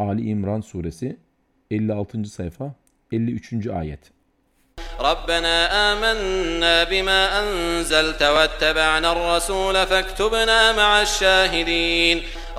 Ali İmran suresi 56. sayfa 53. ayet. ربنا آمنا بما أنزلت واتبعنا الرسول فاكتبنا مع الشاهدين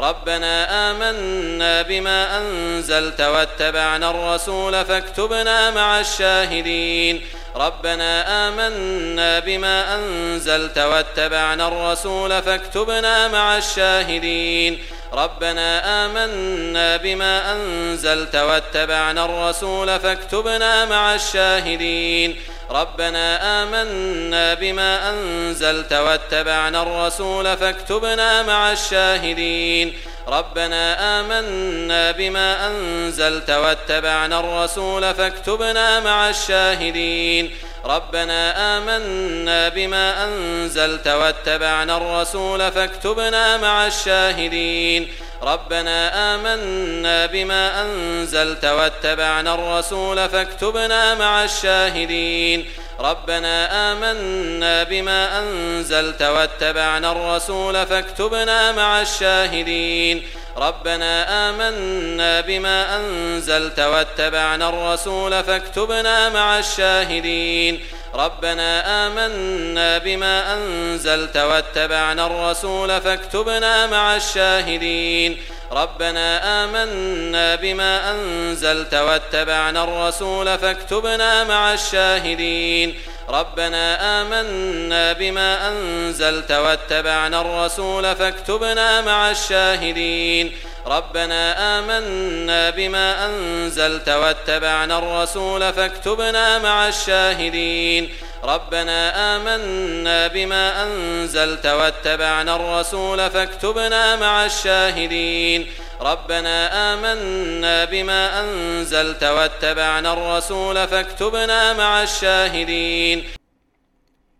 ربنا آمنا بما أنزلت واتبعنا الرسول فاكتبنا مع الشاهدين ربنا آمنا بما أنزلت واتبعنا الرسول فاكتبنا مع الشاهدين ربنا آمنا بما أنزلت واتبعنا الرسول فاكتبنا مع الشاهدين. ربنا آمنا بما أنزلت واتبعنا الرسول فاكتبنا مع الشاهدين. ربنا آمنا بما أنزلت واتبعنا الرسول فاكتبنا مع الشاهدين. ربنا آمنا بما أنزلت واتبعنا الرسول فاكتبنا مع الشاهدين ربنا آمنا بما أنزلت واتبعنا الرسول فاكتبنا مع الشاهدين. ربنا آمنا بما أنزلت واتبعنا الرسول فاكتبنا مع الشاهدين. ربنا آمنا بما أنزلت واتبعنا الرسول فاكتبنا مع الشاهدين. ربنا آمنا بما أنزلت واتبعنا الرسول فاكتبنا مع الشاهدين. ربنا آمنا بما أنزلت واتبعنا الرسول فاكتبنا مع الشاهدين. ربنا آمنا بما أنزلت واتبعنا الرسول فاكتبنا مع الشاهدين. ربنا آمنا بما أنزلت واتبعنا الرسول فاكتبنا مع الشاهدين. ربنا آمنا بما أنزلت واتبعنا الرسول فاكتبنا مع الشاهدين. ربنا آمنا بما أنزلت واتبعنا الرسول فاكتبنا مع الشاهدين.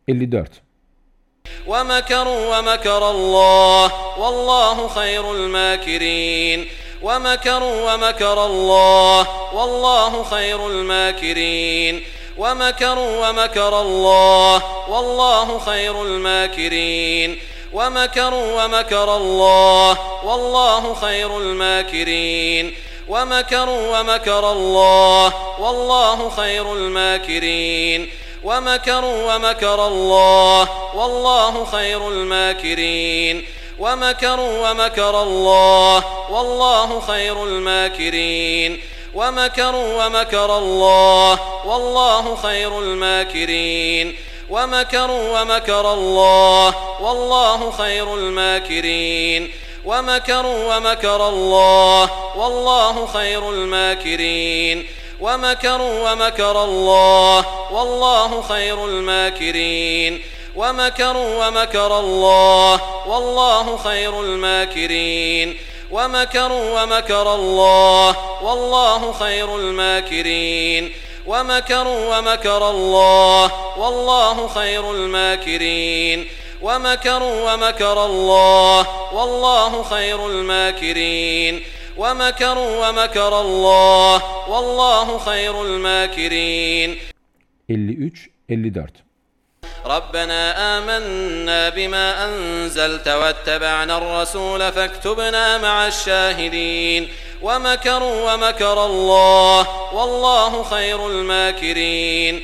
54. ومكروا ومكر الله والله خير الماكرين. ومكروا ومكر الله والله خير الماكرين. ومكروا ومكر الله والله خير الماكرين. ومكروا ومكر الله والله خير الماكرين. ومكروا ومكر الله والله خير الماكرين. ومكروا ومكر الله والله خير الماكرين. ومكروا ومكر الله والله خير الماكرين. ومكروا ومكر الله والله خير الماكرين. ومكروا ومكر الله والله خير الماكرين. ومكروا ومكر الله والله خير الماكرين. ومكروا ومكر الله والله خير الماكرين. ومكروا ومكر الله والله خير الماكرين. ومكروا ومكر الله والله خير الماكرين. ومكروا ومكر الله والله خير الماكرين. ومكروا ومكر الله والله خير الماكرين. ومكروا ومكر الله والله خير الماكرين. 53 54 ربنا آمنا بما أنزلت واتبعنا الرسول فاكتبنا مع الشاهدين. ومكروا ومكر الله والله خير الماكرين.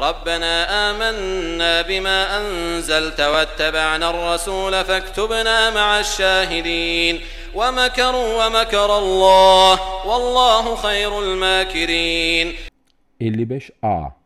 ربنا آمنا بما أنزلت واتبعنا الرسول فاكتبنا مع الشاهدين ومكروا ومكر الله والله خير الماكرين. 55 A.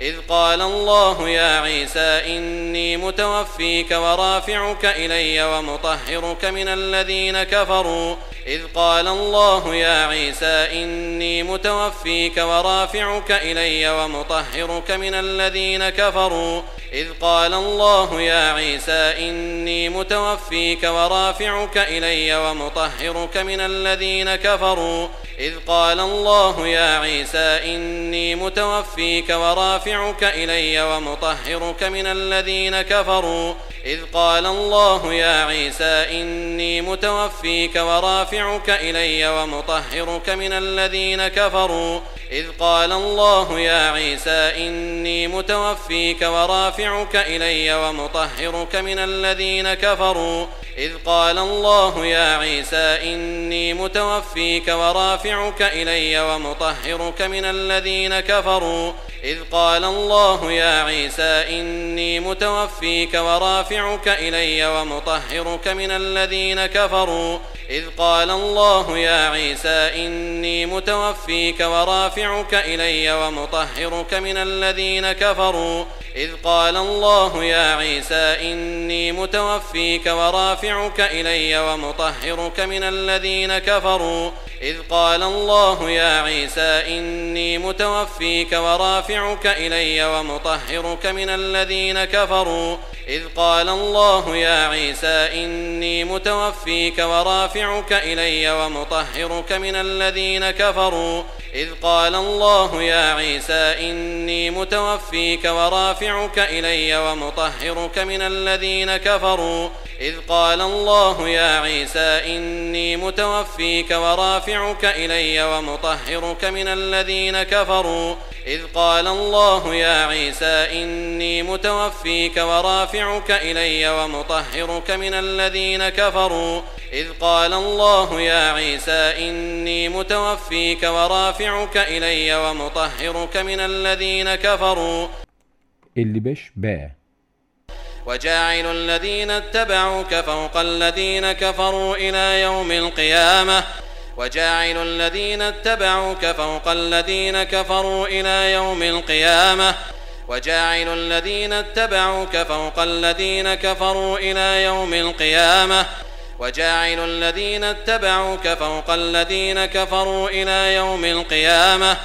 إذ قال الله يا عيسى إني متوفيك ورافعك إلي ومطهرك من الذين كفروا. إذ قال الله يا عيسى إني متوفيك ورافعك إلي ومطهرك من الذين كفروا. إذ قال الله يا عيسى إني متوفيك ورافعك إلي ومطهرك من الذين كفروا. إذ قال الله يا عيسى إني متوفيك ورافعك إلي ومطهرك من الذين كفروا. إذ قال الله يا عيسى إني متوفيك ورافعك إلي ومطهرك من الذين كفروا. إذ قال الله يا عيسى إني متوفيك ورافعك إلي ومطهرك من الذين كفروا. إذ قال الله يا عيسى إني متوفيك ورافعك إلي ومطهرك من الذين كفروا. إذ قال الله يا عيسى إني متوفيك ورافعك إلي ومطهرك من الذين كفروا. إذ قال الله يا عيسى إني متوفيك ورافعك إلي ومطهرك من الذين كفروا. إذ قال الله يا عيسى إني متوفيك ورافعك إلي ومطهرك من الذين كفروا. إذ قال الله يا عيسى إني متوفيك ورافعك إلي ومطهرك من الذين كفروا. إذ قال الله يا عيسى إني متوفيك ورافعك إلي ومطهرك من الذين كفروا. إذ قال الله يا عيسى إني متوفيك ورافعك إلي ومطهرك من الذين كفروا. إذ قال الله يا عيسى إني متوفيك ورافعك إلي ومطهرك من الذين كفروا. إذ قال الله يا عيسى إني متوفيك ورافعك إلي ومطهرك من الذين كفروا. إذ قال الله يا عيسى إني متوفيك ورافعك إلي ومطهرك من الذين كفروا. 55 B وجاعل الذين اتبعوك فوق الذين كفروا إلى يوم القيامة. وجاعل الذين اتبعوك فوق الذين كفروا إلى يوم القيامة. وجاعل الذين اتبعوك فوق الذين كفروا إلى يوم القيامة. وجاعل الذين اتبعوك فوق الذين كفروا إلى يوم القيامة.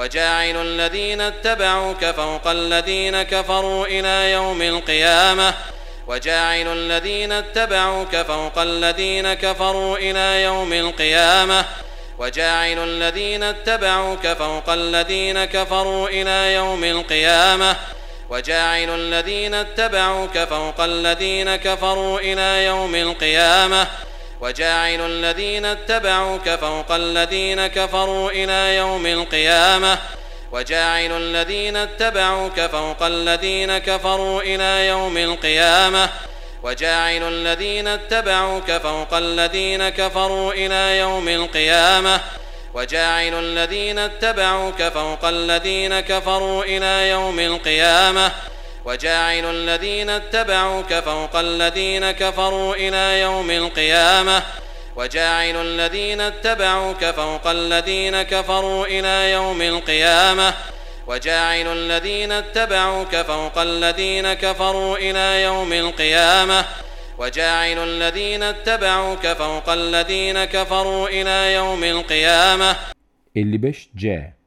وجاعل الذين اتبعوك فوق الذين كفروا إلى يوم القيامة. وجاعل الذين اتبعوك فوق الذين كفروا إلى يوم القيامة. وجاعل الذين اتبعوك فوق الذين كفروا إلى يوم القيامة. وجاعل الذين اتبعوك فوق الذين كفروا إلى يوم القيامة. وجاعل الذين اتبعوك فوق الذين كفروا إلى يوم القيامة. وجاعل الذين اتبعوك فوق الذين كفروا إلى يوم القيامة. وجاعل الذين اتبعوك فوق الذين كفروا إلى يوم القيامة. وجاعل الذين اتبعوك فوق الذين كفروا إلى يوم القيامة. وجاعل الذين اتبعوك فوق الذين كفروا إلى يوم القيامة. وجاعل الذين اتبعوك فوق الذين كفروا إلى يوم القيامة. وجاعل الذين اتبعوك فوق الذين كفروا إلى يوم القيامة. وجاعل الذين اتبعوك فوق الذين كفروا إلى يوم القيامة. 55 C.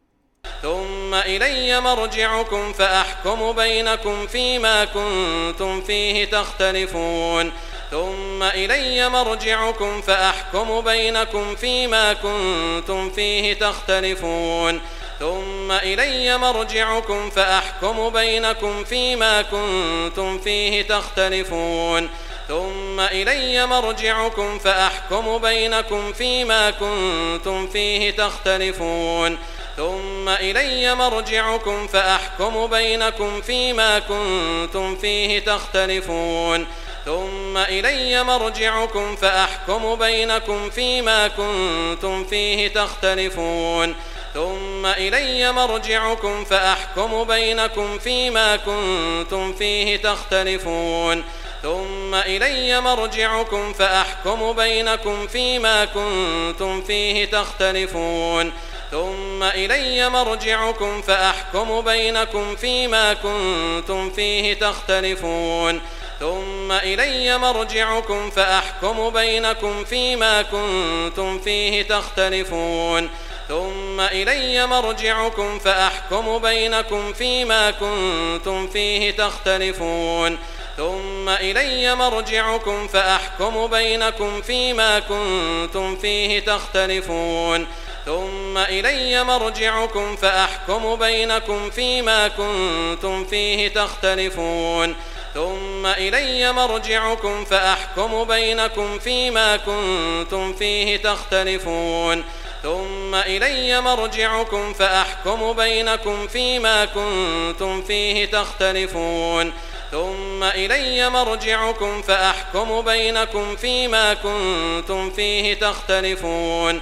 ثم إلي مرجعكم فأحكم بينكم فيما كنتم فيه تختلفون. ثم إلي مرجعكم فأحكم بينكم فيما كنتم فيه تختلفون. ثم إلي مرجعكم فأحكم بينكم فيما كنتم فيه تختلفون. ثم إلي مرجعكم فأحكم بينكم فيما كنتم فيه تختلفون. ثم إلي مرجعكم فأحكم بينكم فيما كنتم فيه تختلفون. ثم إلي مرجعكم فأحكم بينكم فيما كنتم فيه تختلفون. ثم إلي مرجعكم فأحكم بينكم فيما كنتم فيه تختلفون. ثم إلي مرجعكم فأحكم بينكم فيما كنتم فيه تختلفون. ثم إلي مرجعكم فأحكم بينكم فيما كنتم فيه تختلفون. ثم إلي مرجعكم فأحكم بينكم فيما كنتم فيه تختلفون. ثم إلي مرجعكم فأحكم بينكم فيما كنتم فيه تختلفون. ثم إلي مرجعكم فأحكم بينكم فيما كنتم فيه تختلفون. ثم إلي مرجعكم فأحكم بينكم فيما كنتم فيه تختلفون. ثم إلي مرجعكم فأحكم بينكم فيما كنتم فيه تختلفون. ثم إلي مرجعكم فأحكم بينكم فيما كنتم فيه تختلفون. ثم إلي مرجعكم فأحكم بينكم فيما كنتم فيه تختلفون.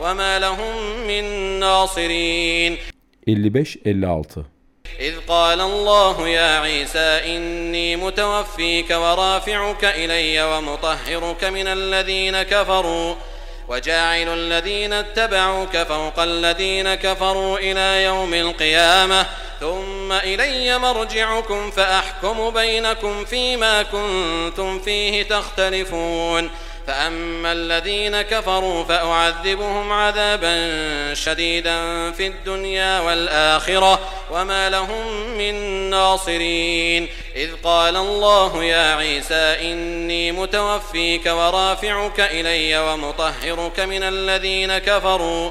وما لهم من ناصرين 55-56 إذ قال الله يا عيسى إني متوفيك ورافعك إلي ومطهرك من الذين كفروا وجاعل الذين اتبعوك فوق الذين كفروا إلى يوم القيامة ثم إلي مرجعكم فأحكم بينكم فيما كنتم فيه تختلفون فأما الذين كفروا فأعذبهم عذابا شديدا في الدنيا والآخرة وما لهم من ناصرين. إذ قال الله يا عيسى إني متوفيك ورافعك إلي ومطهرك من الذين كفروا.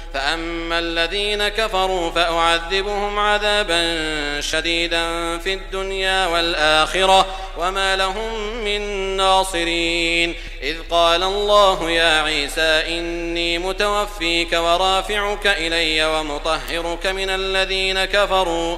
فأما الذين كفروا فأعذبهم عذابا شديدا في الدنيا والآخرة وما لهم من ناصرين. إذ قال الله يا عيسى إني متوفيك ورافعك إلي ومطهرك من الذين كفروا.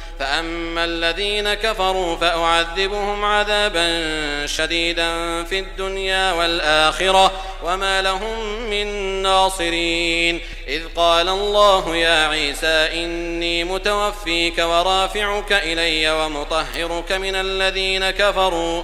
فأما الذين كفروا فأعذبهم عذابا شديدا في الدنيا والآخرة وما لهم من ناصرين. إذ قال الله يا عيسى إني متوفيك ورافعك إلي ومطهرك من الذين كفروا.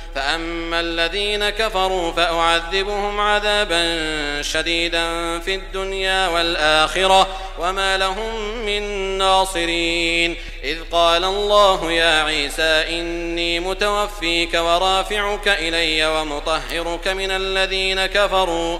فأما الذين كفروا فأعذبهم عذابا شديدا في الدنيا والآخرة وما لهم من ناصرين. إذ قال الله يا عيسى إني متوفيك ورافعك إلي ومطهرك من الذين كفروا.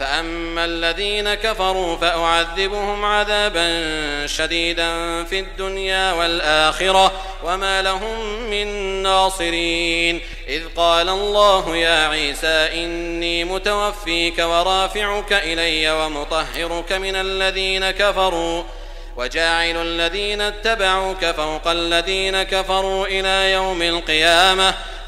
فأما الذين كفروا فأعذبهم عذابا شديدا في الدنيا والآخرة وما لهم من ناصرين. إذ قال الله يا عيسى إني متوفيك ورافعك إلي ومطهرك من الذين كفروا وجاعل الذين اتبعوك فوق الذين كفروا إلى يوم القيامة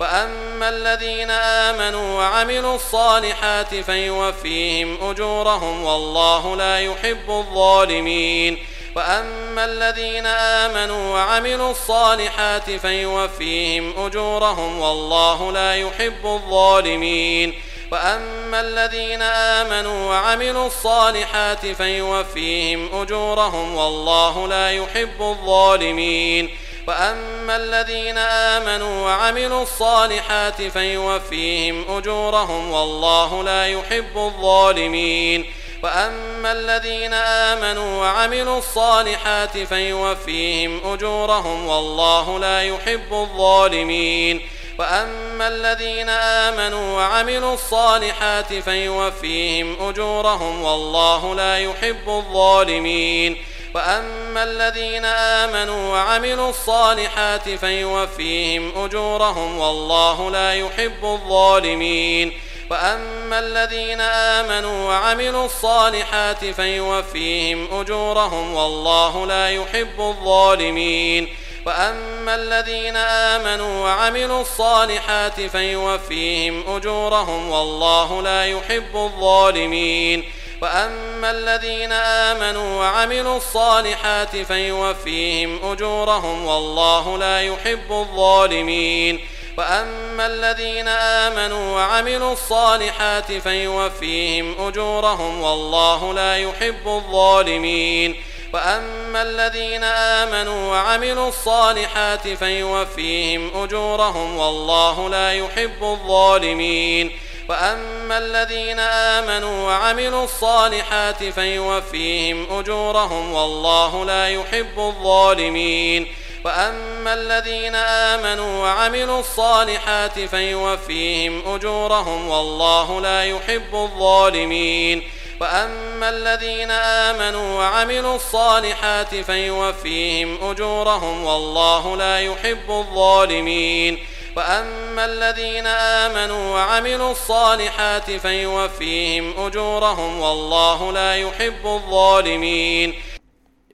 وأما الذين آمنوا وعملوا الصالحات فيوفيهم أجورهم والله لا يحب الظالمين وأما الذين آمنوا وعملوا الصالحات فيوفيهم أجورهم والله لا يحب الظالمين وأما الذين آمنوا وعملوا الصالحات فيوفيهم أجورهم والله لا يحب الظالمين وأما الذين آمنوا وعملوا الصالحات فيوفيهم أجورهم والله لا يحب الظالمين وأما الذين آمنوا وعملوا الصالحات فيوفيهم أجورهم والله لا يحب الظالمين وأما الذين آمنوا وعملوا الصالحات فيوفيهم أجورهم والله لا يحب الظالمين وأما الذين آمنوا وعملوا الصالحات فيوفيهم أجورهم والله لا يحب الظالمين وأما الذين آمنوا وعملوا الصالحات فيوفيهم أجورهم والله لا يحب الظالمين وأما الذين آمنوا وعملوا الصالحات فيوفيهم أجورهم والله لا يحب الظالمين وأما الذين آمنوا وعملوا الصالحات فيوفيهم أجورهم والله لا يحب الظالمين وأما الذين آمنوا وعملوا الصالحات فيوفيهم أجورهم والله لا يحب الظالمين وأما الذين آمنوا وعملوا الصالحات فيوفيهم أجورهم والله لا يحب الظالمين وأما الذين آمنوا وعملوا الصالحات فيوفيهم أجورهم والله لا يحب الظالمين وأما الذين آمنوا وعملوا الصالحات فيوفيهم أجورهم والله لا يحب الظالمين وأما الذين آمنوا وعملوا الصالحات فيوفيهم أجورهم والله لا يحب الظالمين وأما الذين آمنوا وعملوا الصالحات فيوفيهم أجورهم والله لا يحب الظالمين.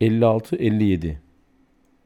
56 57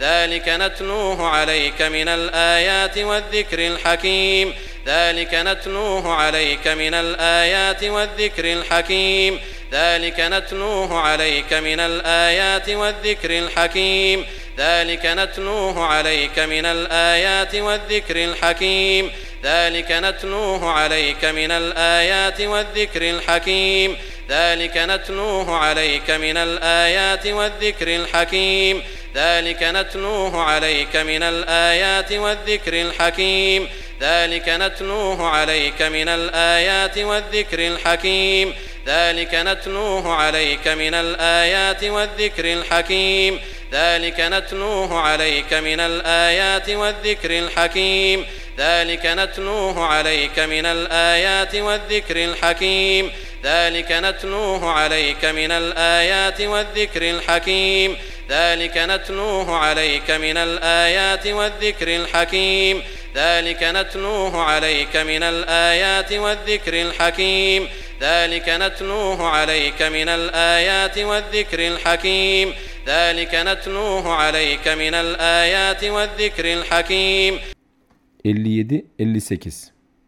ذلك نتلوه عليك من الآيات والذكر الحكيم. ذلك نتلوه عليك من الآيات والذكر الحكيم. ذلك نتلوه عليك من الآيات والذكر الحكيم. ذلك نتلوه عليك من الآيات والذكر الحكيم. ذلك نتلوه عليك من الآيات والذكر الحكيم. ذلك نتلوه عليك من الآيات والذكر الحكيم. ذلك نتلوه عليك من الآيات والذكر الحكيم. ذلك نتلوه عليك من الآيات والذكر الحكيم. ذلك نتلوه عليك من الآيات والذكر الحكيم. ذلك نتلوه عليك من الآيات والذكر الحكيم. ذلك نتلوه عليك من الآيات والذكر الحكيم. ذلك نتلوه عليك من الآيات والذكر الحكيم. ذلك نتلوه عليك من الآيات والذكر الحكيم. ذلك نتلوه عليك من الآيات والذكر الحكيم. ذلك نتلوه عليك من الآيات والذكر الحكيم. ذلك نتلوه عليك من الآيات والذكر الحكيم. 57 58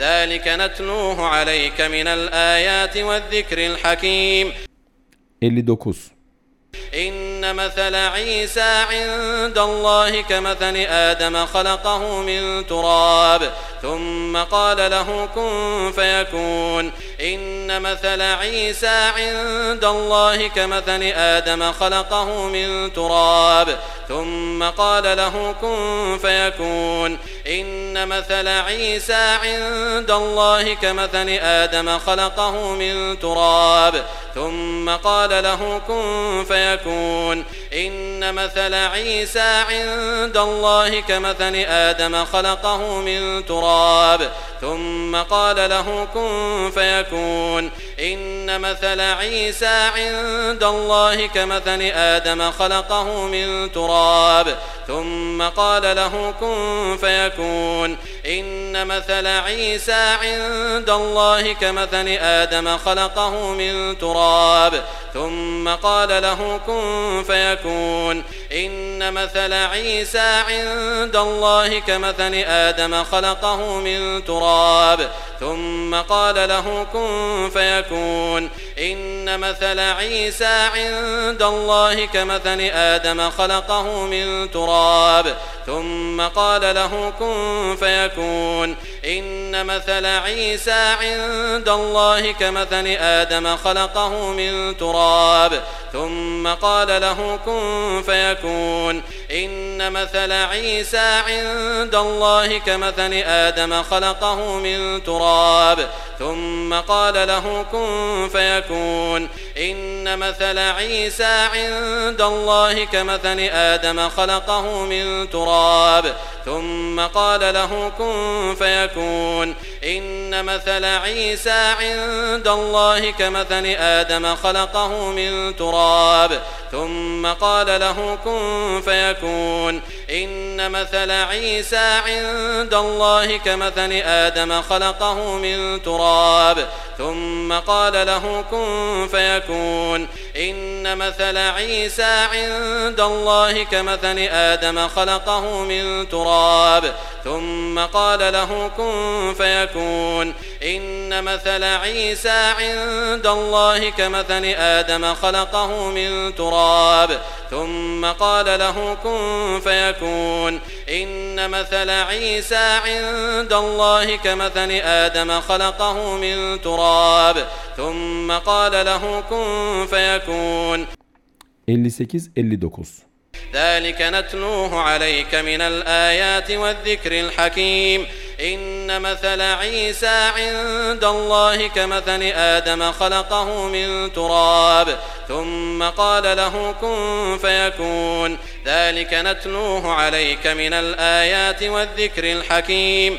ذلك نتلوه عليك من الآيات والذكر الحكيم. 59 إن مثل عيسى عند الله كمثل آدم خلقه من تراب. ثم قال له كن فيكون. إن مثل عيسى عند الله كمثل آدم خلقه من تراب. ثم قال له كن فيكون. إن مثل عيسى عند الله كمثل آدم خلقه من تراب. ثم قال له كن فيكون. إن مثل عيسى عند الله كمثل آدم خلقه من تراب. ثم قال له كن فيكون. إن مثل عيسى عند الله كمثل آدم خلقه من تراب ثم قال له كن فيكون. إن مثل عيسى عند الله كمثل آدم خلقه من تراب ثم قال له كن فيكون. إن مثل عيسى عند الله كمثل آدم خلقه من تراب ثم قال له كن فيكون. إن مثل عيسى عند الله كمثل آدم خلقه من تراب ثم قال له كن فيكون. إن مثل عيسى عند الله كمثل آدم خلقه من تراب ثم قال له كن فيكون. إن مثل عيسى عند الله كمثل آدم خلقه من تراب ثم قال له كن فيكون. إن مثل عيسى عند الله كمثل آدم خلقه من تراب ثم قال له كن فيكون. إن مثل عيسى عند الله كمثل آدم خلقه من تراب ثم قال له كن فيكون. إن مثل عيسى عند الله كمثل آدم خلقه من تراب ثم قال له كن فيكون. إن مثل عيسى عند الله كمثل آدم خلقه من تراب. ثم قال له كن فيكون. إن مثل عيسى عند الله كمثل آدم خلقه من تراب. ثم قال له كن فيكون. إن مثل عيسى عند الله كمثل آدم خلقه من تراب. ثم قال له كن فيكون. 58-59 ذلك نتلوه عليك من الآيات والذكر الحكيم. إن مثل عيسى عند الله كمثل آدم خلقه من تراب. ثم قال له كن فيكون. ذلك نتلوه عليك من الآيات والذكر الحكيم.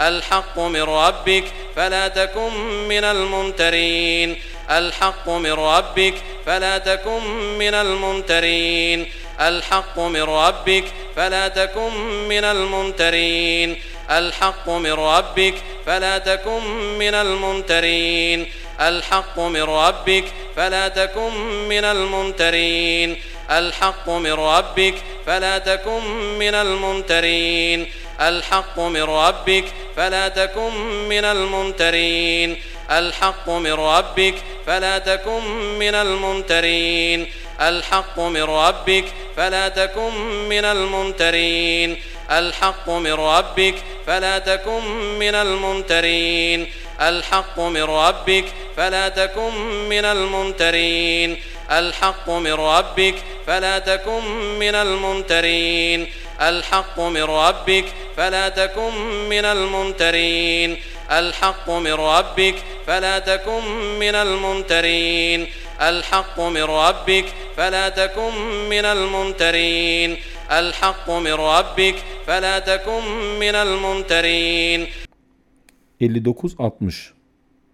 الحق من ربك فلا تكن من الممترين. الحق من ربك فلا تكن من الممترين. الحق من ربك فلا تكن من الممترين. الحق من ربك فلا تكن من الممترين. الحق من ربك فلا تكن من الممترين. الحق من ربك فلا تكن من الممترين. الحق من ربك فلا تكن من الممترين. الحق من ربك فلا تكن من الممترين. الحق من ربك فلا تكن من الممترين. الحق من ربك فلا تكن من الممترين. الحق من ربك فلا تكن من الممترين. الحق من ربك فلا تكن من الممترين. الحق من ربك فلا تكن من الممترين. الحق من ربك فلا تكن من الممترين. الحق من ربك فلا تكن من الممترين. الحق من ربك فلا تكن من الممترين. 59 60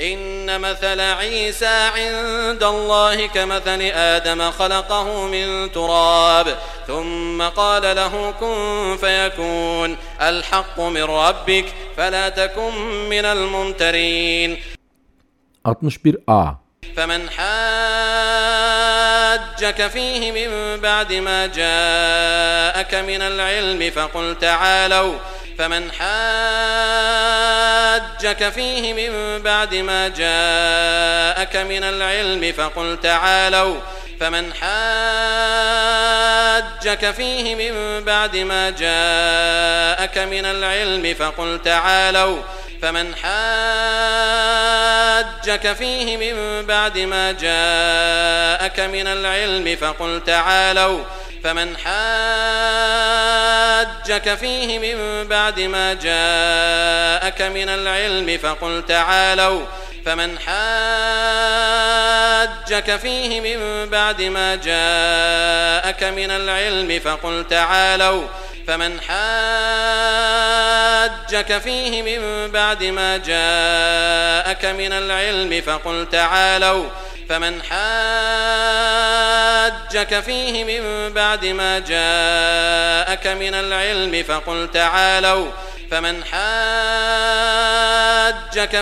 إن مثل عيسى عند الله كمثل آدم خلقه من تراب ثم قال له كن فيكون الحق من ربك فلا تكن من الممترين. 61a فمن حاجك فيه من بعد ما جاءك من العلم فقل تعالوا فمن حاجك فيه من بعد ما جاءك من العلم فقل تعالوا. فمن حاجك فيه من بعد ما جاءك من العلم فقل تعالوا. فمن حاجك فيه من بعد ما جاءك من العلم فقل تعالوا. فمن حاجك فيه من بعد ما جاءك من العلم فقل تعالوا. فمن حاجك فيه من بعد ما جاءك من العلم فقل تعالوا. فمن حاجك فيه من بعد ما جاءك من العلم فقل تعالوا. فمن حاجك فيه من بعد ما جاءك من العلم فقل تعالوا. فمن حاجك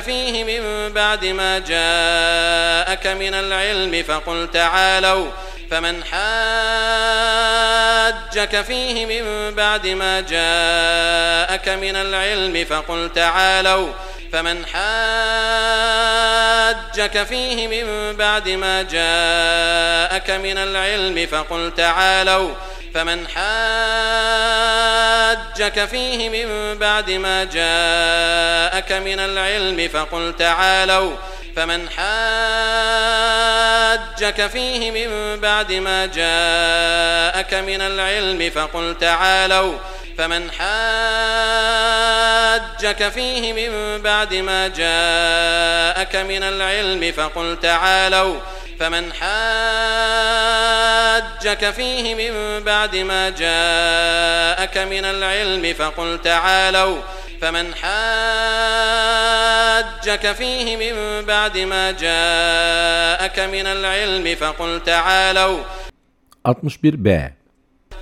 فيه من بعد ما جاءك من العلم فقل تعالوا. فمن حاجك فيه من بعد ما جاءك من العلم فقل تعالوا. فمن حاجك فيه من بعد ما جاءك من العلم فقل تعالوا. فمن حاجك فيه من بعد ما جاءك من العلم فقل تعالوا. فمن حاجك فيه من بعد ما جاءك من العلم فقل تعالوا. فمن حاجك فيه من بعد ما جاءك من العلم فقل تعالوا. فمن حاجك فيه من بعد ما جاءك من العلم فقل تعالوا. فمن حاجك فيه من بعد ما جاءك من العلم فقل تعالوا. 61b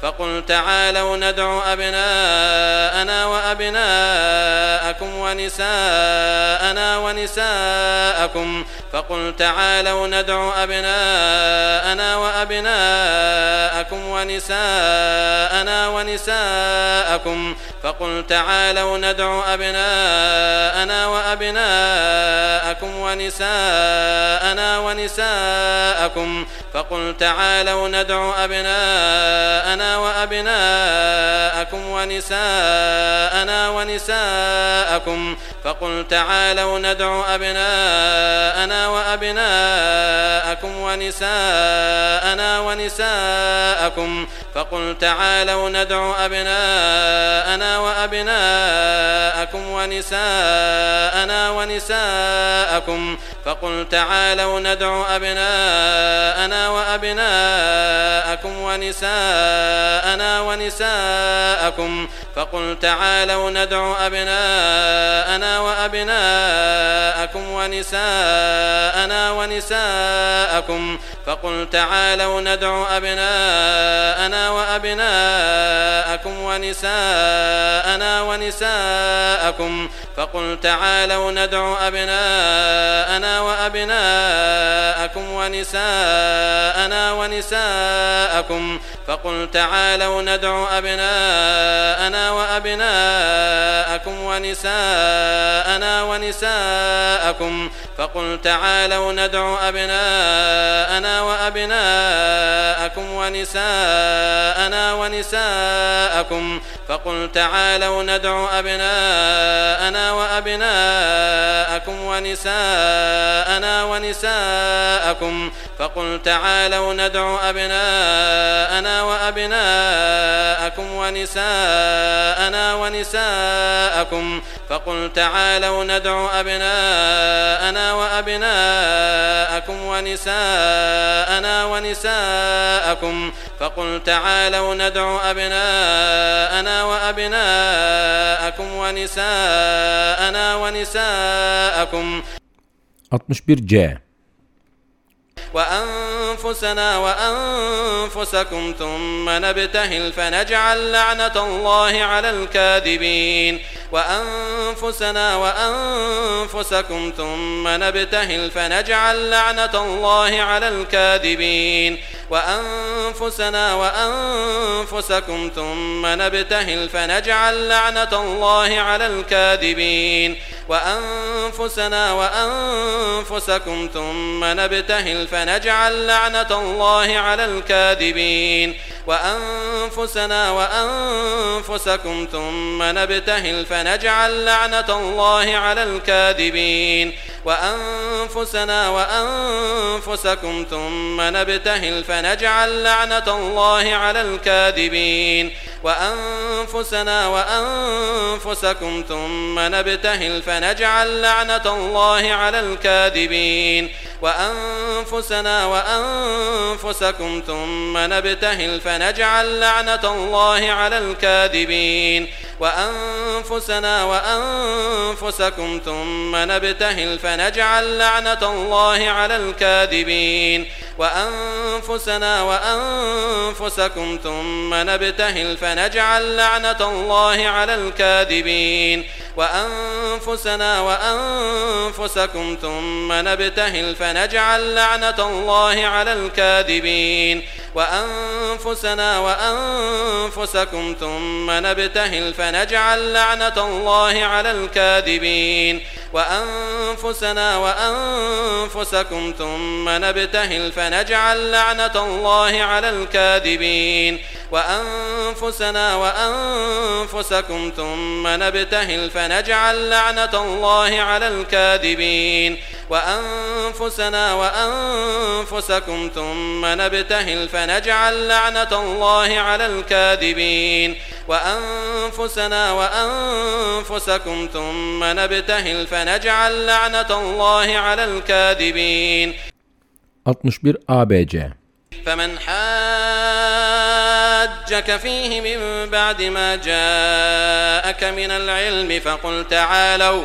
فقل تعالوا ندع أبناءنا وأبناءكم ونساءنا ونساءكم فقل تعالوا ندع أبناءنا وأبناءكم ونساءنا ونساءكم فقل تعالوا ندع أبناءنا وأبناءكم أبناءكم ونساءنا ونساءكم فقل تعالوا ندع أبناءنا وأبناءكم ونساءنا ونساءكم فقل تعالوا ندع أبناءنا وأبناءكم ونساءنا ونساءكم. فقل تعالوا ندع أبناءنا وأبناءكم ونساءنا ونساءكم. فقل تعالوا ندع أبناءنا وأبناءكم ونساءنا ونساءكم. فقل تعالوا ندع أبناءنا وأبناءكم ونساءنا ونساءكم فقل تعالوا ندع أبناءنا وأبناءكم ونساءنا ونساءكم فقل تعالوا ندع أبناءنا وأبناءكم ونساءنا ونساءكم فقل تعالوا ندع أبناءنا وأبناءكم ونساءنا ونساءكم فقل تعالوا ندع أبناءنا وأبناءكم ونساءنا ونساءكم. فقل تعالوا ندع أبناءنا وأبناءكم ونساءنا ونساءكم. فقل تعالوا ندع أبناءنا وأبناءكم ونساءنا ونساءكم. فقل تعالوا ندع أبناءنا وأبناءكم ونساءنا ونساءكم فقل تعالوا ندع أبناءنا وأبناءكم ونساءنا ونساءكم 61 C. وأنفسنا وأنفسكم ثم نبتهل فنجعل لعنة الله على الكاذبين. وأنفسنا وأنفسكم ثم نبتهل فنجعل لعنة الله على الكاذبين. وأنفسنا وأنفسكم ثم نبتهل فنجعل لعنة الله على الكاذبين. وأنفسنا وأنفسكم ثم نبتهل فنجعل لعنة الله على الكاذبين. وأنفسنا وأنفسكم ثم نبتهل فنجعل لعنة الله على الكاذبين. وأنفسنا وأنفسكم ثم نبتهل فنجعل لعنة الله على الكاذبين. وأنفسنا وأنفسكم ثم نبتهل فنجعل لعنة الله على الكاذبين. وأنفسنا وأنفسكم ثم نبتهل فنجعل لعنة الله على الكاذبين. وأنفسنا وأنفسكم ثم نبتهل فنجعل لعنة الله على الكاذبين. وأنفسنا وأنفسكم ثم نبتهل فنجعل لعنة الله على الكاذبين. وأنفسنا وأنفسكم ثم نبتهل فنجعل لعنة الله على الكاذبين. وأنفسنا وأنفسكم ثم نبتهل فنجعل لعنة الله على الكاذبين. وأنفسنا وأنفسكم ثم نبتهل فنجعل لعنة الله على الكاذبين. وأنفسنا وأنفسكم ثم نبتهل فنجعل لعنة الله على الكاذبين. وأنفسنا وأنفسكم ثم نبتهل فنجعل لعنة الله على الكاذبين. وأنفسنا وأنفسكم ثم نبتهل فنجعل لعنة الله على الكاذبين. 61 ABC فمن حاجك فيه من بعد ما جاءك من العلم فقل تعالوا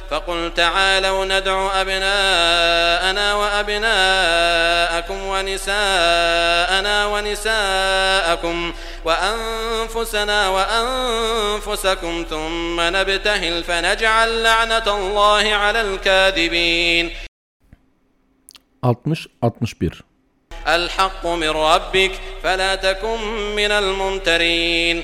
فقل تعالوا ندع أبناءنا وأبناءكم ونساءنا ونساءكم وأنفسنا وأنفسكم ثم نبتهل فنجعل لعنة الله على الكاذبين. 60 61 الحق من ربك فلا تكن من الممترين.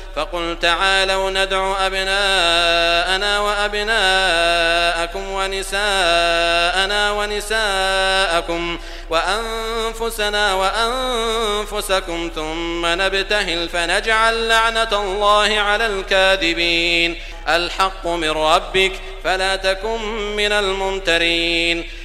فقل تعالوا ندع أبناءنا وأبناءكم ونساءنا ونساءكم وأنفسنا وأنفسكم ثم نبتهل فنجعل لعنة الله على الكاذبين. الحق من ربك فلا تكن من الممترين.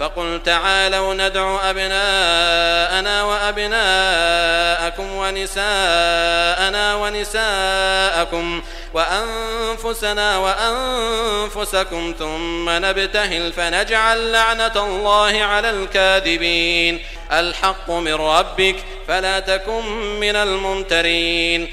فقل تعالوا ندع أبناءنا وأبناءكم ونساءنا ونساءكم وأنفسنا وأنفسكم ثم نبتهل فنجعل لعنة الله على الكاذبين. الحق من ربك فلا تكن من الممترين.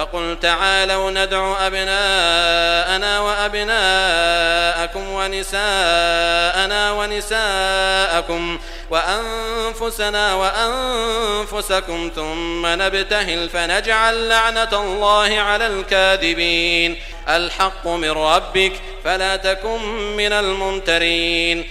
فقل تعالوا ندع أبناءنا وأبناءكم ونساءنا ونساءكم وأنفسنا وأنفسكم ثم نبتهل فنجعل لعنة الله على الكاذبين. الحق من ربك فلا تكن من الممترين.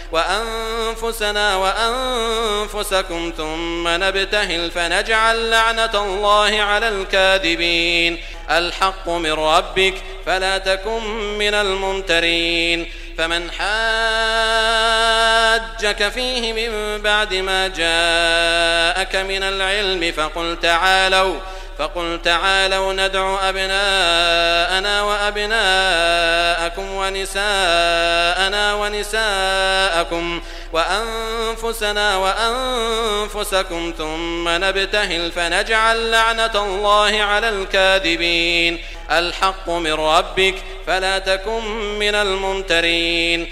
وأنفسنا وأنفسكم ثم نبتهل فنجعل لعنة الله على الكاذبين. الحق من ربك فلا تكن من الممترين. فمن حاجك فيه من بعد ما جاءك من العلم فقل تعالوا فقل تعالوا ندع أبناءنا وأبناءكم ونساءنا ونساءكم وأنفسنا وأنفسكم ثم نبتهل فنجعل لعنة الله على الكاذبين. الحق من ربك فلا تكن من الممترين.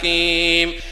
حكيم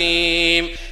حكيم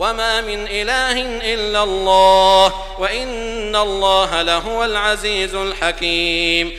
وما من إله إلا الله وإن الله لهو العزيز الحكيم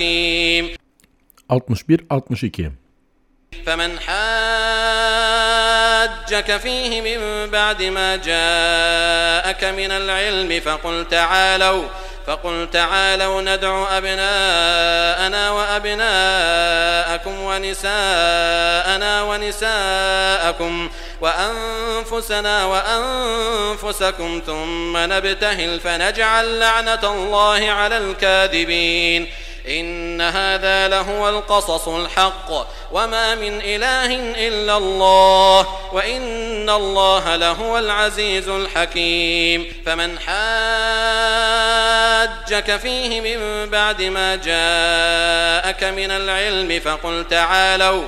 61 62 فمن حاجك فيه من بعد ما جاءك من العلم فقل تعالوا فقل تعالوا ندع أبناءنا وأبناءكم ونساءنا ونساءكم وأنفسنا وأنفسكم ثم نبتهل فنجعل لعنة الله على الكاذبين. إن هذا لهو القصص الحق وما من إله إلا الله وإن الله لهو العزيز الحكيم فمن حاجك فيه من بعد ما جاءك من العلم فقل تعالوا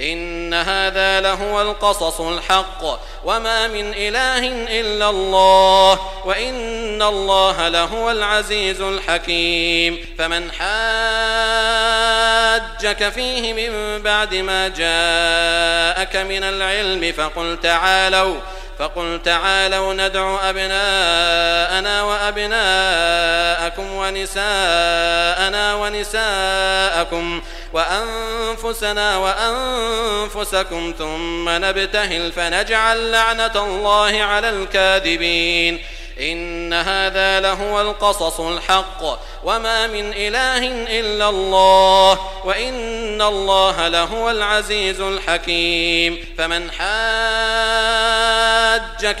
إن هذا لهو القصص الحق وما من إله إلا الله وإن الله لهو العزيز الحكيم فمن حاجك فيه من بعد ما جاءك من العلم فقل تعالوا فقل تعالوا ندع أبناءنا وأبناءكم ونساءنا ونساءكم وأنفسنا وأنفسكم ثم نبتهل فنجعل لعنة الله على الكاذبين. إن هذا لهو القصص الحق. وما من إله إلا الله. وإن الله لهو العزيز الحكيم. فمن حاجك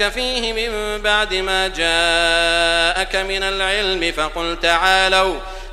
فيه من بعد ما جاءك من العلم فقل تعالوا.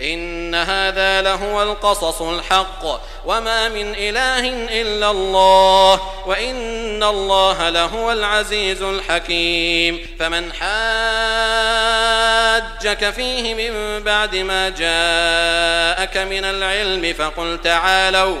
إن هذا لهو القصص الحق وما من إله إلا الله وإن الله لهو العزيز الحكيم فمن حاجك فيه من بعد ما جاءك من العلم فقل تعالوا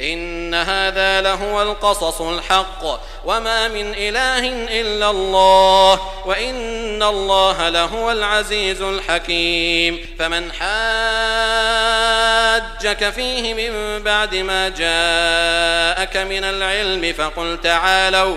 إن هذا لهو القصص الحق وما من إله إلا الله وإن الله لهو العزيز الحكيم فمن حاجك فيه من بعد ما جاءك من العلم فقل تعالوا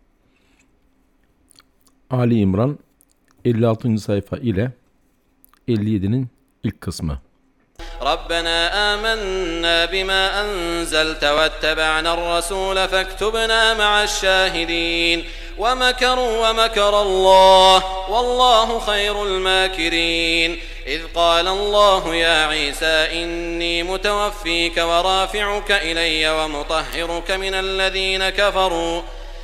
Ali İmran 56. sayfa ile 57'nin ilk kısmı. ربنا آمنا بما أنزلت واتبعنا الرسول فاكتبنا مع الشاهدين ومكروا ومكر الله والله خير الماكرين إذ قال الله يا عيسى إني متوفيك ورافعك إلي ومطهرك من الذين كفروا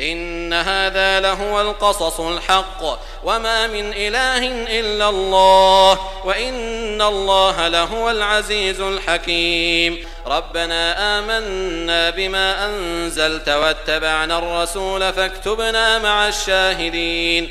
إن هذا لهو القصص الحق وما من إله إلا الله وإن الله لهو العزيز الحكيم ربنا آمنا بما أنزلت واتبعنا الرسول فاكتبنا مع الشاهدين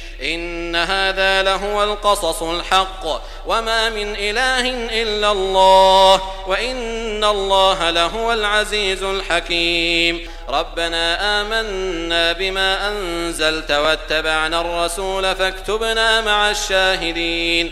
إن هذا لهو القصص الحق وما من إله إلا الله وإن الله لهو العزيز الحكيم ربنا آمنا بما أنزلت واتبعنا الرسول فاكتبنا مع الشاهدين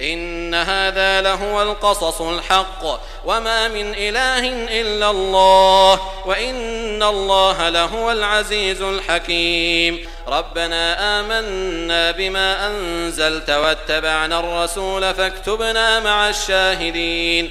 إن هذا لهو القصص الحق وما من إله إلا الله وإن الله لهو العزيز الحكيم ربنا آمنا بما أنزلت واتبعنا الرسول فاكتبنا مع الشاهدين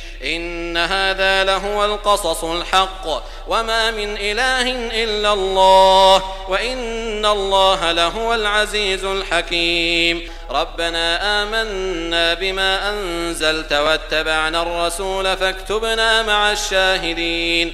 إن هذا لهو القصص الحق وما من إله إلا الله وإن الله لهو العزيز الحكيم ربنا آمنا بما أنزلت واتبعنا الرسول فاكتبنا مع الشاهدين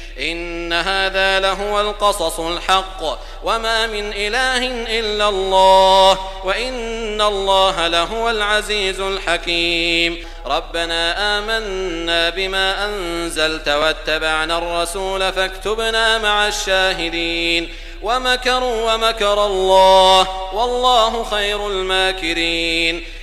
إن هذا لهو القصص الحق وما من إله إلا الله وإن الله لهو العزيز الحكيم ربنا آمنا بما أنزلت واتبعنا الرسول فاكتبنا مع الشاهدين ومكروا ومكر الله والله خير الماكرين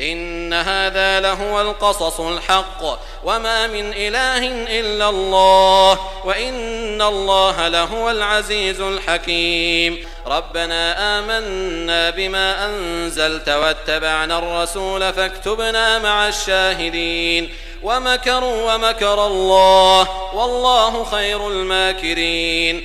إن هذا لهو القصص الحق وما من إله إلا الله وإن الله لهو العزيز الحكيم ربنا آمنا بما أنزلت واتبعنا الرسول فاكتبنا مع الشاهدين ومكروا ومكر الله والله خير الماكرين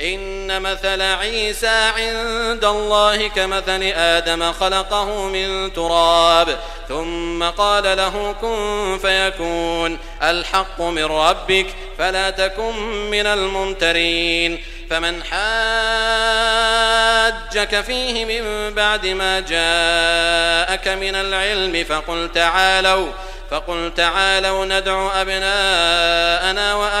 إن مثل عيسى عند الله كمثل آدم خلقه من تراب ثم قال له كن فيكون الحق من ربك فلا تكن من الممترين. فمن حاجك فيه من بعد ما جاءك من العلم فقل تعالوا فقل تعالوا ندع أبناءنا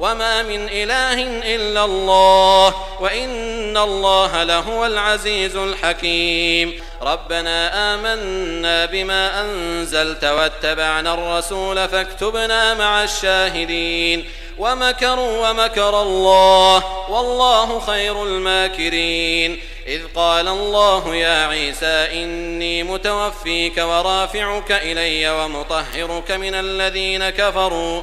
وما من إله إلا الله وإن الله لهو العزيز الحكيم ربنا آمنا بما أنزلت واتبعنا الرسول فاكتبنا مع الشاهدين ومكروا ومكر الله والله خير الماكرين إذ قال الله يا عيسى إني متوفيك ورافعك إلي ومطهرك من الذين كفروا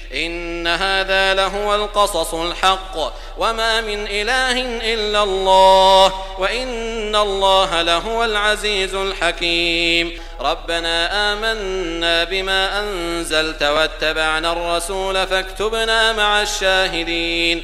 إن هذا لهو القصص الحق وما من إله إلا الله وإن الله لهو العزيز الحكيم ربنا آمنا بما أنزلت واتبعنا الرسول فاكتبنا مع الشاهدين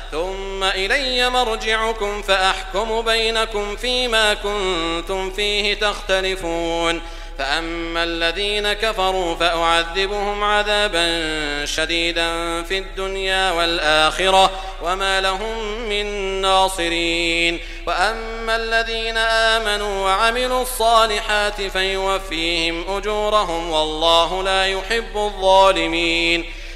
ثم إلي مرجعكم فأحكم بينكم فيما كنتم فيه تختلفون. فأما الذين كفروا فأعذبهم عذابا شديدا في الدنيا والآخرة وما لهم من ناصرين. وأما الذين آمنوا وعملوا الصالحات فيوفيهم أجورهم والله لا يحب الظالمين.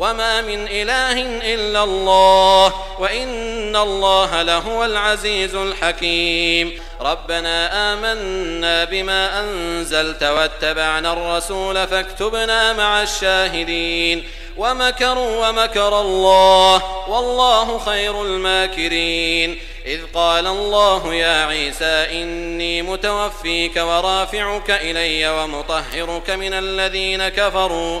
وما من إله إلا الله وإن الله لهو العزيز الحكيم ربنا آمنا بما أنزلت واتبعنا الرسول فاكتبنا مع الشاهدين ومكروا ومكر الله والله خير الماكرين إذ قال الله يا عيسى إني متوفيك ورافعك إلي ومطهرك من الذين كفروا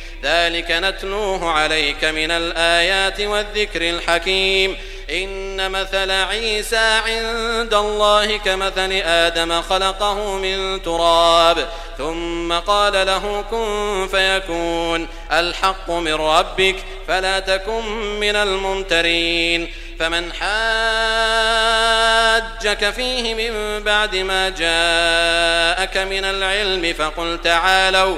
ذلك نتلوه عليك من الآيات والذكر الحكيم. إن مثل عيسى عند الله كمثل آدم خلقه من تراب ثم قال له كن فيكون. الحق من ربك فلا تكن من الممترين. فمن حاجك فيه من بعد ما جاءك من العلم فقل تعالوا.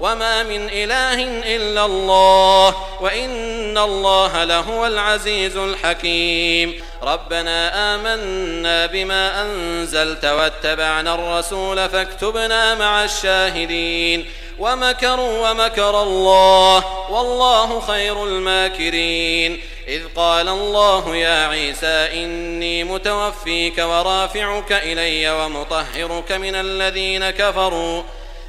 وما من إله إلا الله وإن الله لهو العزيز الحكيم ربنا آمنا بما أنزلت واتبعنا الرسول فاكتبنا مع الشاهدين ومكروا ومكر الله والله خير الماكرين إذ قال الله يا عيسى إني متوفيك ورافعك إلي ومطهرك من الذين كفروا